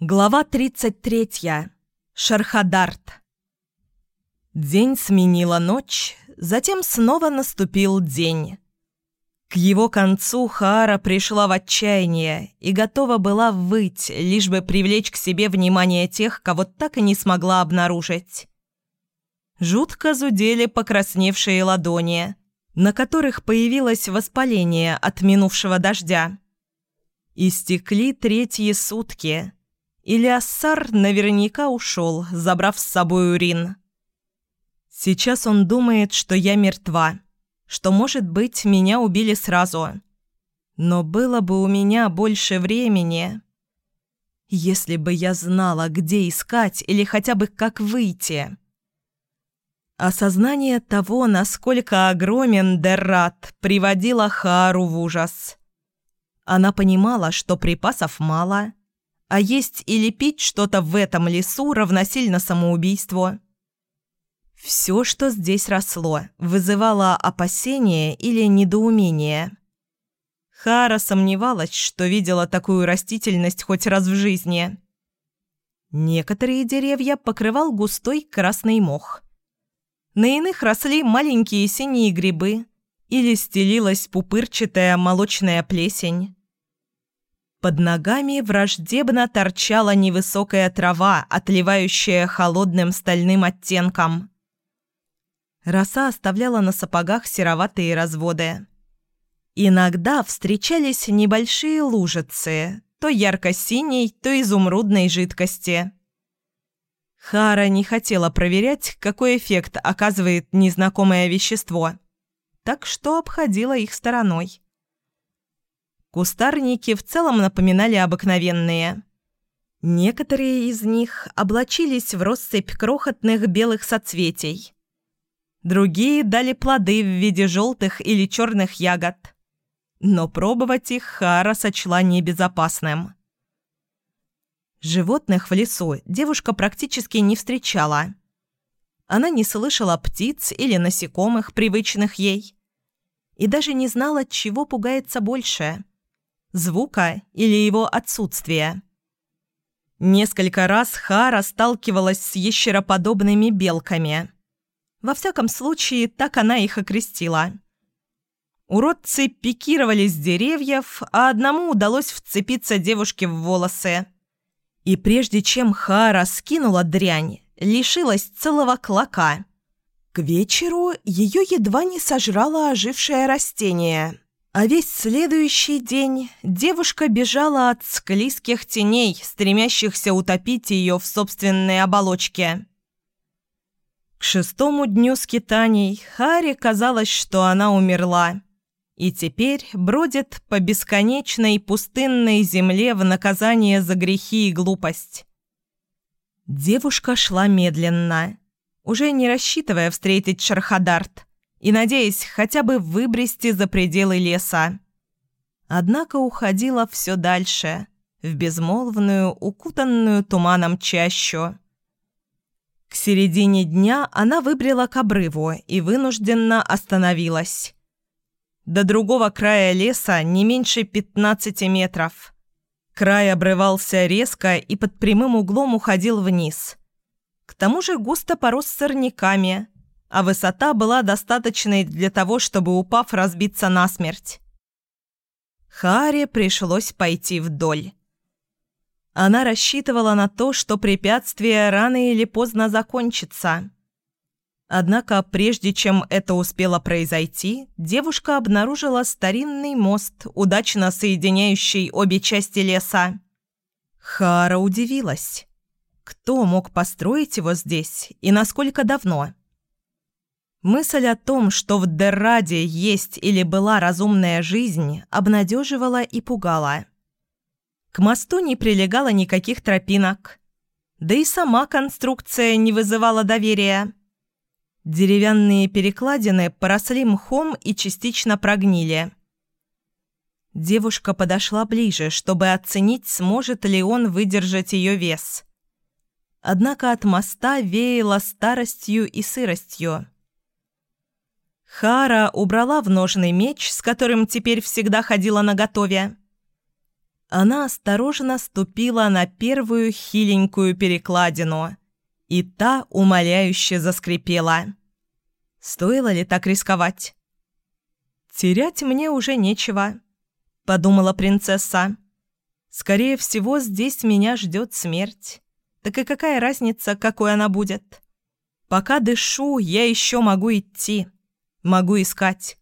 Глава 33. Шархадарт. День сменила ночь, затем снова наступил день. К его концу Хаара пришла в отчаяние и готова была выть, лишь бы привлечь к себе внимание тех, кого так и не смогла обнаружить. Жутко зудели покрасневшие ладони, на которых появилось воспаление от минувшего дождя. Истекли третьи сутки – Илиассар наверняка ушел, забрав с собой урин. Сейчас он думает, что я мертва, что, может быть, меня убили сразу. Но было бы у меня больше времени. Если бы я знала, где искать или хотя бы как выйти. Осознание того, насколько огромен Деррат, приводило Хару в ужас. Она понимала, что припасов мало – а есть или пить что-то в этом лесу равносильно самоубийству. Все, что здесь росло, вызывало опасение или недоумение. Хара сомневалась, что видела такую растительность хоть раз в жизни. Некоторые деревья покрывал густой красный мох. На иных росли маленькие синие грибы или стелилась пупырчатая молочная плесень. Под ногами враждебно торчала невысокая трава, отливающая холодным стальным оттенком. Роса оставляла на сапогах сероватые разводы. Иногда встречались небольшие лужицы, то ярко-синей, то изумрудной жидкости. Хара не хотела проверять, какой эффект оказывает незнакомое вещество, так что обходила их стороной. Кустарники в целом напоминали обыкновенные. Некоторые из них облачились в россыпь крохотных белых соцветий. Другие дали плоды в виде желтых или черных ягод. Но пробовать их Хара сочла небезопасным. Животных в лесу девушка практически не встречала. Она не слышала птиц или насекомых, привычных ей. И даже не знала, чего пугается больше звука или его отсутствия. Несколько раз Хара сталкивалась с ящероподобными белками. Во всяком случае, так она их окрестила. Уродцы пикировали с деревьев, а одному удалось вцепиться девушке в волосы. И прежде чем Хара скинула дрянь, лишилась целого клока. К вечеру ее едва не сожрало ожившее растение – а весь следующий день девушка бежала от склизких теней, стремящихся утопить ее в собственной оболочке. К шестому дню скитаний Харе казалось, что она умерла, и теперь бродит по бесконечной пустынной земле в наказание за грехи и глупость. Девушка шла медленно, уже не рассчитывая встретить Шархадарт и надеясь хотя бы выбрести за пределы леса. Однако уходила все дальше, в безмолвную, укутанную туманом чащу. К середине дня она выбрела к обрыву и вынужденно остановилась. До другого края леса не меньше 15 метров. Край обрывался резко и под прямым углом уходил вниз. К тому же густо порос сорняками – а высота была достаточной для того, чтобы, упав, разбиться насмерть. Харе пришлось пойти вдоль. Она рассчитывала на то, что препятствие рано или поздно закончится. Однако, прежде чем это успело произойти, девушка обнаружила старинный мост, удачно соединяющий обе части леса. Хара удивилась. Кто мог построить его здесь и насколько давно? Мысль о том, что в Дерраде есть или была разумная жизнь, обнадеживала и пугала. К мосту не прилегало никаких тропинок. Да и сама конструкция не вызывала доверия. Деревянные перекладины поросли мхом и частично прогнили. Девушка подошла ближе, чтобы оценить, сможет ли он выдержать ее вес. Однако от моста веяло старостью и сыростью. Хара убрала в ножный меч, с которым теперь всегда ходила наготове. Она осторожно ступила на первую хиленькую перекладину, и та умоляюще заскрипела. Стоило ли так рисковать? «Терять мне уже нечего», — подумала принцесса. «Скорее всего, здесь меня ждет смерть. Так и какая разница, какой она будет? Пока дышу, я еще могу идти, могу искать».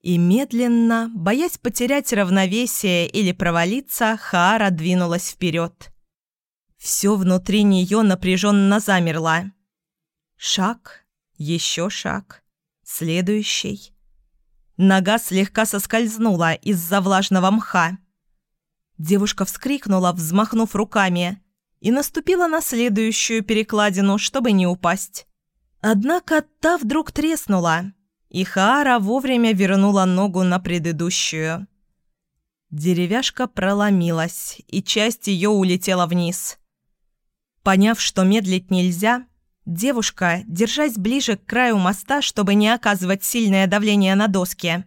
И медленно, боясь потерять равновесие или провалиться, Хаара двинулась вперед. Все внутри нее напряженно замерло. Шаг, еще шаг, следующий. Нога слегка соскользнула из-за влажного мха. Девушка вскрикнула, взмахнув руками, и наступила на следующую перекладину, чтобы не упасть. Однако та вдруг треснула, и Хаара вовремя вернула ногу на предыдущую. Деревяшка проломилась, и часть ее улетела вниз. Поняв, что медлить нельзя, Девушка, держась ближе к краю моста, чтобы не оказывать сильное давление на доски,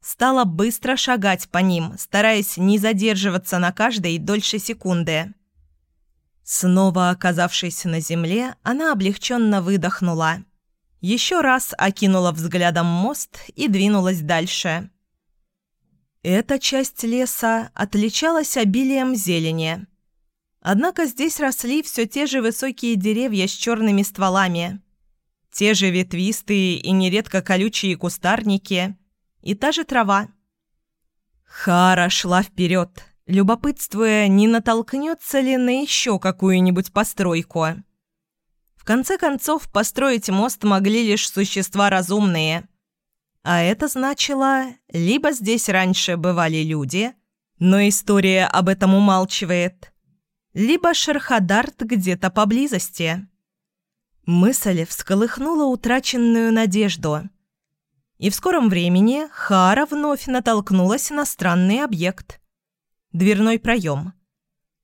стала быстро шагать по ним, стараясь не задерживаться на каждой дольше секунды. Снова оказавшись на земле, она облегченно выдохнула. Еще раз окинула взглядом мост и двинулась дальше. Эта часть леса отличалась обилием зелени – Однако здесь росли все те же высокие деревья с черными стволами, те же ветвистые и нередко колючие кустарники и та же трава. Хара шла вперед, любопытствуя, не натолкнется ли на еще какую-нибудь постройку. Конце концов, построить мост могли лишь существа разумные. А это значило, либо здесь раньше бывали люди, но история об этом умалчивает – либо Шерхадарт где-то поблизости. Мысль всколыхнула утраченную надежду. И в скором времени Хара вновь натолкнулась на странный объект. Дверной проем.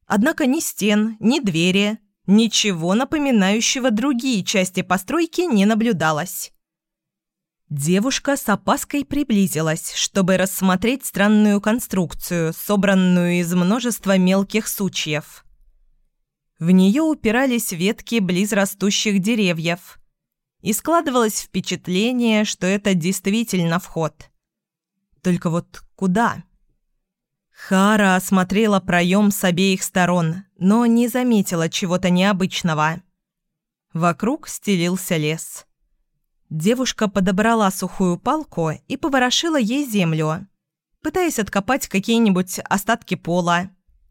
Однако ни стен, ни двери, ничего напоминающего другие части постройки не наблюдалось. Девушка с опаской приблизилась, чтобы рассмотреть странную конструкцию, собранную из множества мелких сучьев. В нее упирались ветки близрастущих деревьев. И складывалось впечатление, что это действительно вход. Только вот куда? Хара осмотрела проем с обеих сторон, но не заметила чего-то необычного. Вокруг стелился лес. Девушка подобрала сухую палку и поворошила ей землю, пытаясь откопать какие-нибудь остатки пола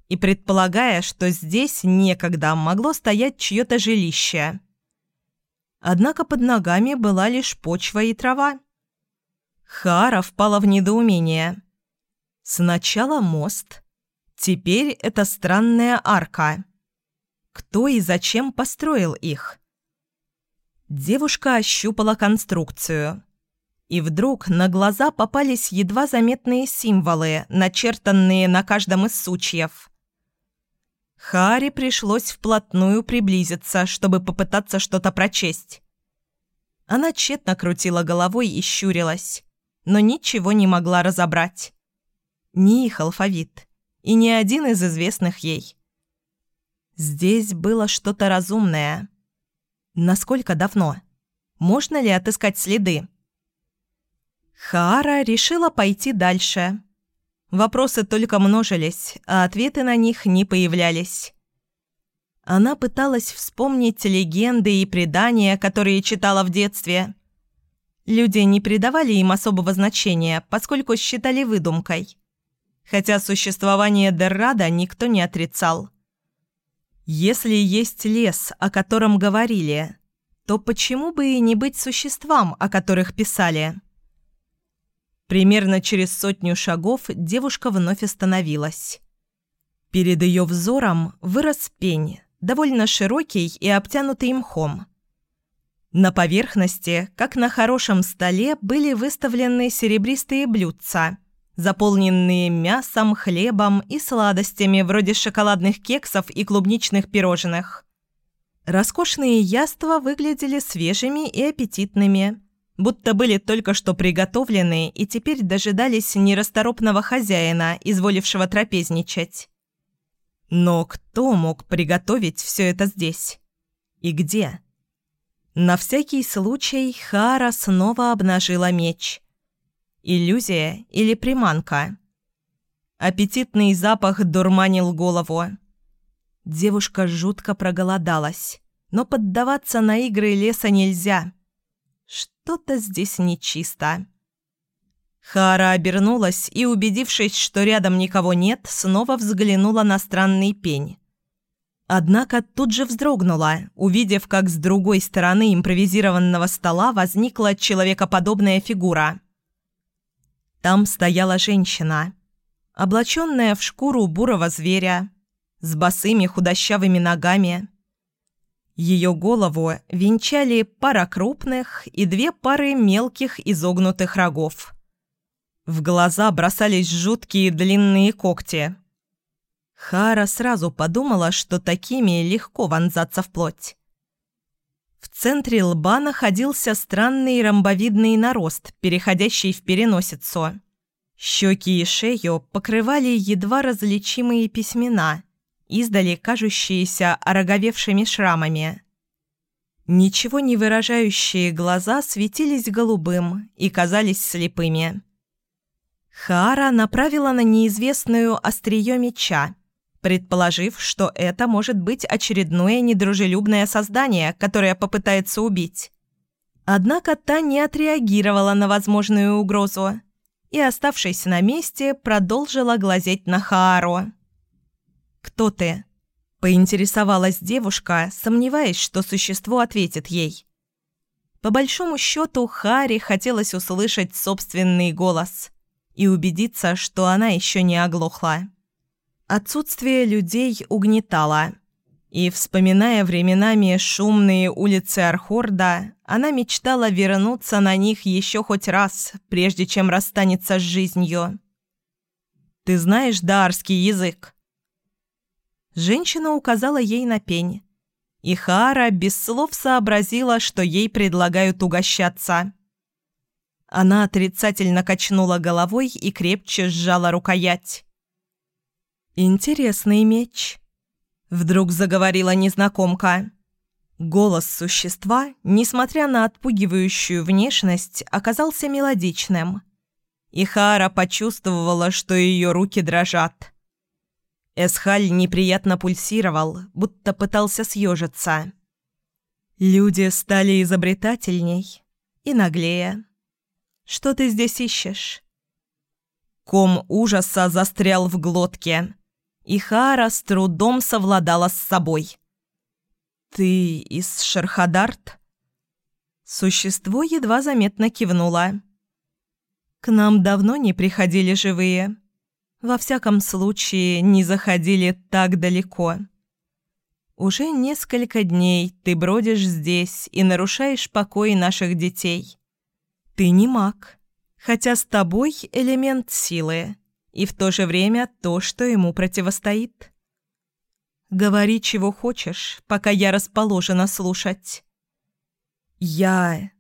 и предполагая, что здесь некогда могло стоять чье-то жилище. Однако под ногами была лишь почва и трава. Хара впала в недоумение. Сначала мост, теперь это странная арка. Кто и зачем построил их? Девушка ощупала конструкцию. И вдруг на глаза попались едва заметные символы, начертанные на каждом из сучьев. Харе пришлось вплотную приблизиться, чтобы попытаться что-то прочесть. Она тщетно крутила головой и щурилась, но ничего не могла разобрать. Ни их алфавит, и ни один из известных ей. Здесь было что-то разумное. Насколько давно? Можно ли отыскать следы? Хаара решила пойти дальше, Вопросы только множились, а ответы на них не появлялись. Она пыталась вспомнить легенды и предания, которые читала в детстве. Люди не придавали им особого значения, поскольку считали выдумкой. Хотя существование Деррада никто не отрицал. Если есть лес, о котором говорили, то почему бы и не быть существам, о которых писали? Примерно через сотню шагов девушка вновь остановилась. Перед ее взором вырос пень, довольно широкий и обтянутый мхом. На поверхности, как на хорошем столе, были выставлены серебристые блюдца, заполненные мясом, хлебом и сладостями вроде шоколадных кексов и клубничных пирожных. Роскошные яства выглядели свежими и аппетитными – будто были только что приготовлены и теперь дожидались нерасторопного хозяина, изволившего трапезничать. Но кто мог приготовить все это здесь? И где? На всякий случай Хара снова обнажила меч. Иллюзия или приманка? Аппетитный запах дурманил голову. Девушка жутко проголодалась, но поддаваться на игры леса нельзя. Что-то здесь нечисто. Хара обернулась и, убедившись, что рядом никого нет, снова взглянула на странный пень. Однако тут же вздрогнула, увидев, как с другой стороны импровизированного стола возникла человекоподобная фигура. Там стояла женщина, облаченная в шкуру бурого зверя, с босыми худощавыми ногами. Ее голову венчали пара крупных и две пары мелких изогнутых рогов. В глаза бросались жуткие длинные когти. Хара сразу подумала, что такими легко вонзаться в плоть. В центре лба находился странный ромбовидный нарост, переходящий в переносицу. Щеки и шею покрывали едва различимые письмена – издали кажущиеся ороговевшими шрамами. Ничего не выражающие глаза светились голубым и казались слепыми. Хаара направила на неизвестную острие меча, предположив, что это может быть очередное недружелюбное создание, которое попытается убить. Однако та не отреагировала на возможную угрозу и, оставшись на месте, продолжила глазеть на Хаару. «Кто ты?» – поинтересовалась девушка, сомневаясь, что существо ответит ей. По большому счету, Хари хотелось услышать собственный голос и убедиться, что она еще не оглохла. Отсутствие людей угнетало. И, вспоминая временами шумные улицы Архорда, она мечтала вернуться на них еще хоть раз, прежде чем расстанется с жизнью. «Ты знаешь даарский язык?» Женщина указала ей на пень. И Хара без слов сообразила, что ей предлагают угощаться. Она отрицательно качнула головой и крепче сжала рукоять. «Интересный меч», — вдруг заговорила незнакомка. Голос существа, несмотря на отпугивающую внешность, оказался мелодичным. И Хара почувствовала, что ее руки дрожат. Эсхаль неприятно пульсировал, будто пытался съежиться. Люди стали изобретательней и наглее. Что ты здесь ищешь? Ком ужаса застрял в глотке, и Хара с трудом совладала с собой. «Ты из Шерхадарт?» Существо едва заметно кивнуло. «К нам давно не приходили живые. Во всяком случае, не заходили так далеко. Уже несколько дней ты бродишь здесь и нарушаешь покой наших детей. Ты не маг, хотя с тобой элемент силы, и в то же время то, что ему противостоит. Говори, чего хочешь, пока я расположена слушать. Я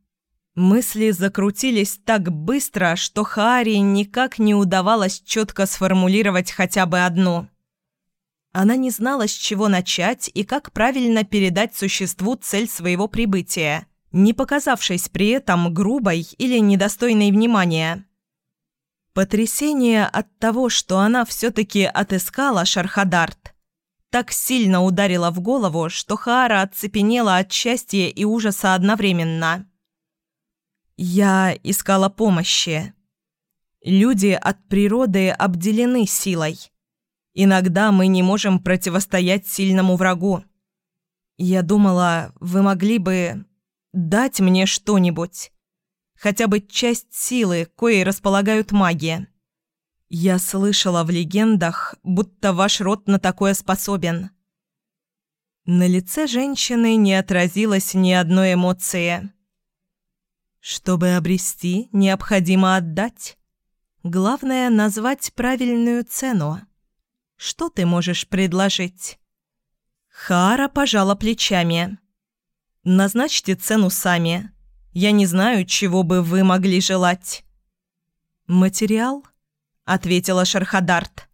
Мысли закрутились так быстро, что Хари никак не удавалось четко сформулировать хотя бы одно. Она не знала, с чего начать и как правильно передать существу цель своего прибытия, не показавшись при этом грубой или недостойной внимания. Потрясение от того, что она все-таки отыскала Шархадарт, так сильно ударило в голову, что Хаара оцепенела от счастья и ужаса одновременно – я искала помощи. Люди от природы обделены силой. Иногда мы не можем противостоять сильному врагу. Я думала, вы могли бы дать мне что-нибудь. Хотя бы часть силы, коей располагают маги. Я слышала в легендах, будто ваш род на такое способен. На лице женщины не отразилось ни одной эмоции. Чтобы обрести, необходимо отдать. Главное – назвать правильную цену. Что ты можешь предложить?» Хара пожала плечами. «Назначьте цену сами. Я не знаю, чего бы вы могли желать». «Материал?» — ответила Шархадарт.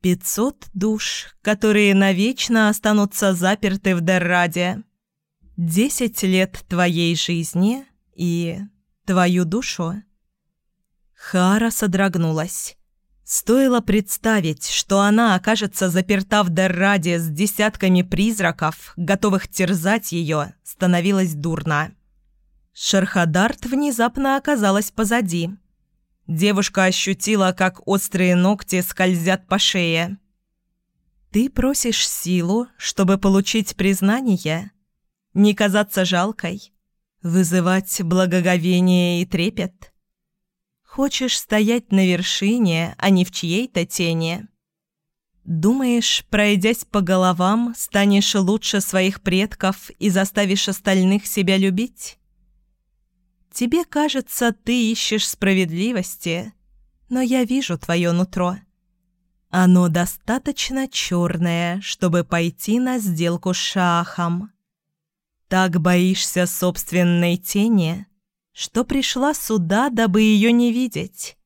«Пятьсот душ, которые навечно останутся заперты в Дерраде. Десять лет твоей жизни и твою душу». Хара содрогнулась. Стоило представить, что она окажется заперта в Дерраде с десятками призраков, готовых терзать ее, становилось дурно. Шерхадарт внезапно оказалась позади. Девушка ощутила, как острые ногти скользят по шее. «Ты просишь силу, чтобы получить признание? Не казаться жалкой? Вызывать благоговение и трепет?» Хочешь стоять на вершине, а не в чьей-то тени. Думаешь, пройдясь по головам, станешь лучше своих предков и заставишь остальных себя любить? Тебе кажется, ты ищешь справедливости, но я вижу твое нутро. Оно достаточно черное, чтобы пойти на сделку с шахом. Так боишься собственной тени — что пришла сюда, дабы ее не видеть.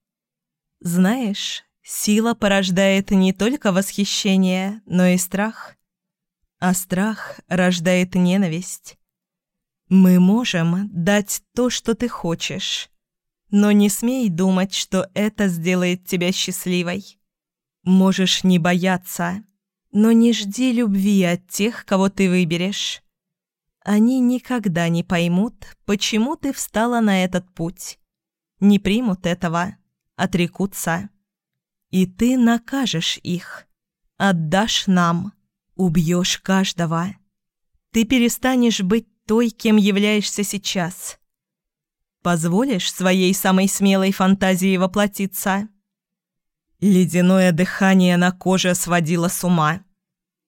Знаешь, сила порождает не только восхищение, но и страх. А страх рождает ненависть. Мы можем дать то, что ты хочешь, но не смей думать, что это сделает тебя счастливой. Можешь не бояться, но не жди любви от тех, кого ты выберешь. Они никогда не поймут, почему ты встала на этот путь. Не примут этого, отрекутся. И ты накажешь их, отдашь нам, убьешь каждого. Ты перестанешь быть той, кем являешься сейчас. Позволишь своей самой смелой фантазии воплотиться? Ледяное дыхание на коже сводило с ума.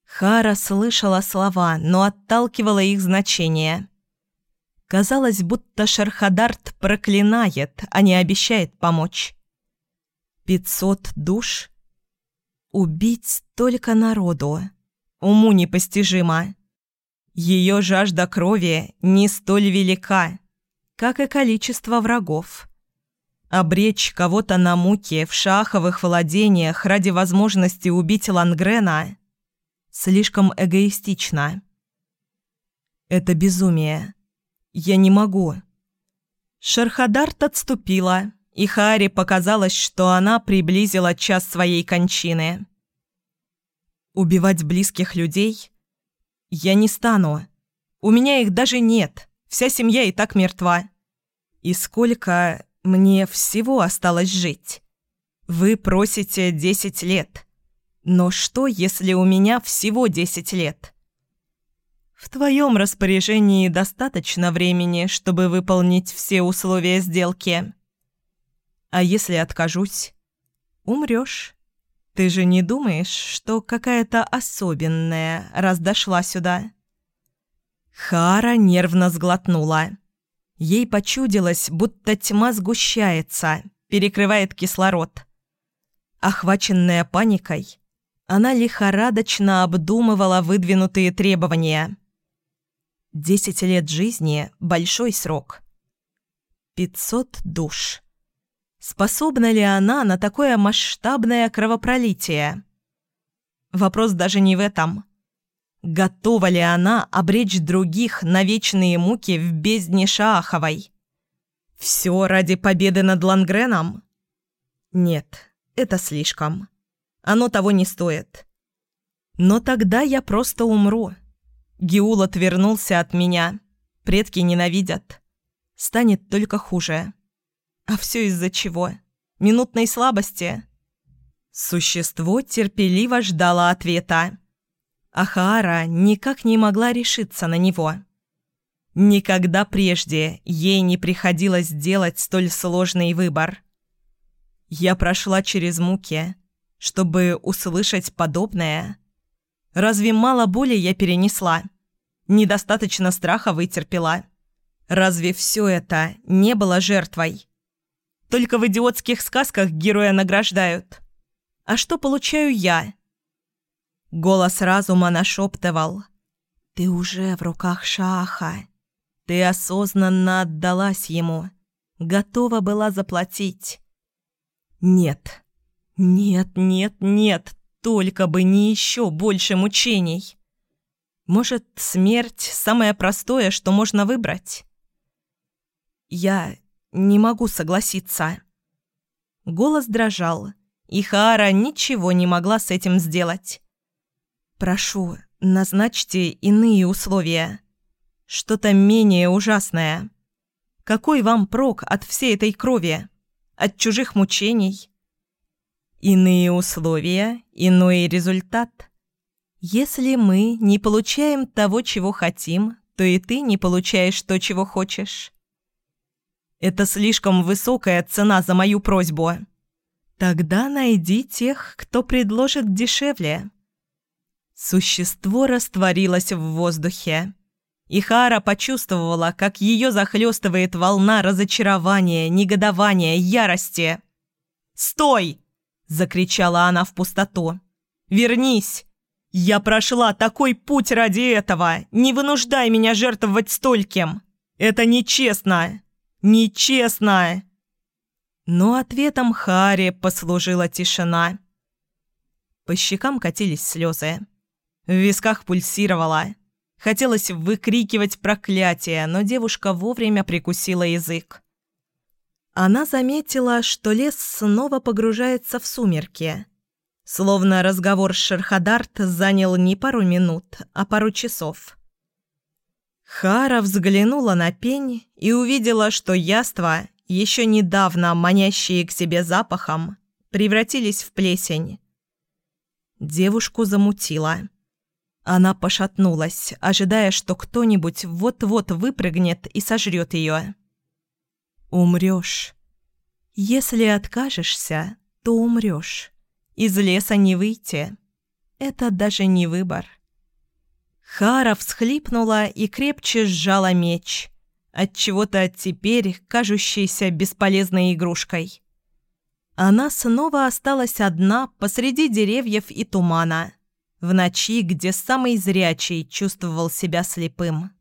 Хара слышала слова, но отталкивала их значение. Казалось, будто Шархадарт проклинает, а не обещает помочь. Пятьсот душ? Убить столько народу. Уму непостижимо. Ее жажда крови не столь велика, как и количество врагов. Обречь кого-то на муки в шаховых владениях ради возможности убить Лангрена Слишком эгоистично. Это безумие. Я не могу. Шерхадарт отступила, и Хари показалось, что она приблизила час своей кончины. Убивать близких людей? Я не стану. У меня их даже нет. Вся семья и так мертва. И сколько мне всего осталось жить? Вы просите десять лет. Но что, если у меня всего 10 лет? В твоем распоряжении достаточно времени, чтобы выполнить все условия сделки. А если откажусь? Умрешь. Ты же не думаешь, что какая-то особенная раз дошла сюда? Хара нервно сглотнула. Ей почудилось, будто тьма сгущается, перекрывает кислород. Охваченная паникой, она лихорадочно обдумывала выдвинутые требования. Десять лет жизни – большой срок. Пятьсот душ. Способна ли она на такое масштабное кровопролитие? Вопрос даже не в этом. Готова ли она обречь других на вечные муки в бездне Шааховой? Все ради победы над Лангреном? Нет, это слишком. Оно того не стоит. Но тогда я просто умру. Геул отвернулся от меня. Предки ненавидят. Станет только хуже. А все из-за чего? Минутной слабости? Существо терпеливо ждало ответа. Ахаара никак не могла решиться на него. Никогда прежде ей не приходилось делать столь сложный выбор. Я прошла через муки, чтобы услышать подобное. Разве мало боли я перенесла? Недостаточно страха вытерпела? Разве все это не было жертвой? Только в идиотских сказках героя награждают. А что получаю я? Голос разума нашептывал. «Ты уже в руках Шаха. Ты осознанно отдалась ему, готова была заплатить. Нет, нет, нет, нет, только бы не еще больше мучений. Может, смерть – самое простое, что можно выбрать? Я не могу согласиться. Голос дрожал, и Хаара ничего не могла с этим сделать. «Прошу, назначьте иные условия. Что-то менее ужасное. Какой вам прок от всей этой крови? От чужих мучений?» Иные условия, иной результат. Если мы не получаем того, чего хотим, то и ты не получаешь то, чего хочешь. Это слишком высокая цена за мою просьбу. Тогда найди тех, кто предложит дешевле. Существо растворилось в воздухе. И Хара почувствовала, как ее захлестывает волна разочарования, негодования, ярости. «Стой!» Закричала она в пустоту. «Вернись! Я прошла такой путь ради этого! Не вынуждай меня жертвовать стольким! Это нечестно! Нечестно!» Но ответом Харе послужила тишина. По щекам катились слезы. В висках пульсировало. Хотелось выкрикивать проклятие, но девушка вовремя прикусила язык. Она заметила, что лес снова погружается в сумерки. Словно разговор с Шерхадарт занял не пару минут, а пару часов. Хара взглянула на пень и увидела, что яства, еще недавно манящие к себе запахом, превратились в плесень. Девушку замутило. Она пошатнулась, ожидая, что кто-нибудь вот-вот выпрыгнет и сожрет ее умрешь. Если откажешься, то умрешь. Из леса не выйти. Это даже не выбор. Хара всхлипнула и крепче сжала меч, отчего-то теперь кажущейся бесполезной игрушкой. Она снова осталась одна посреди деревьев и тумана, в ночи, где самый зрячий чувствовал себя слепым.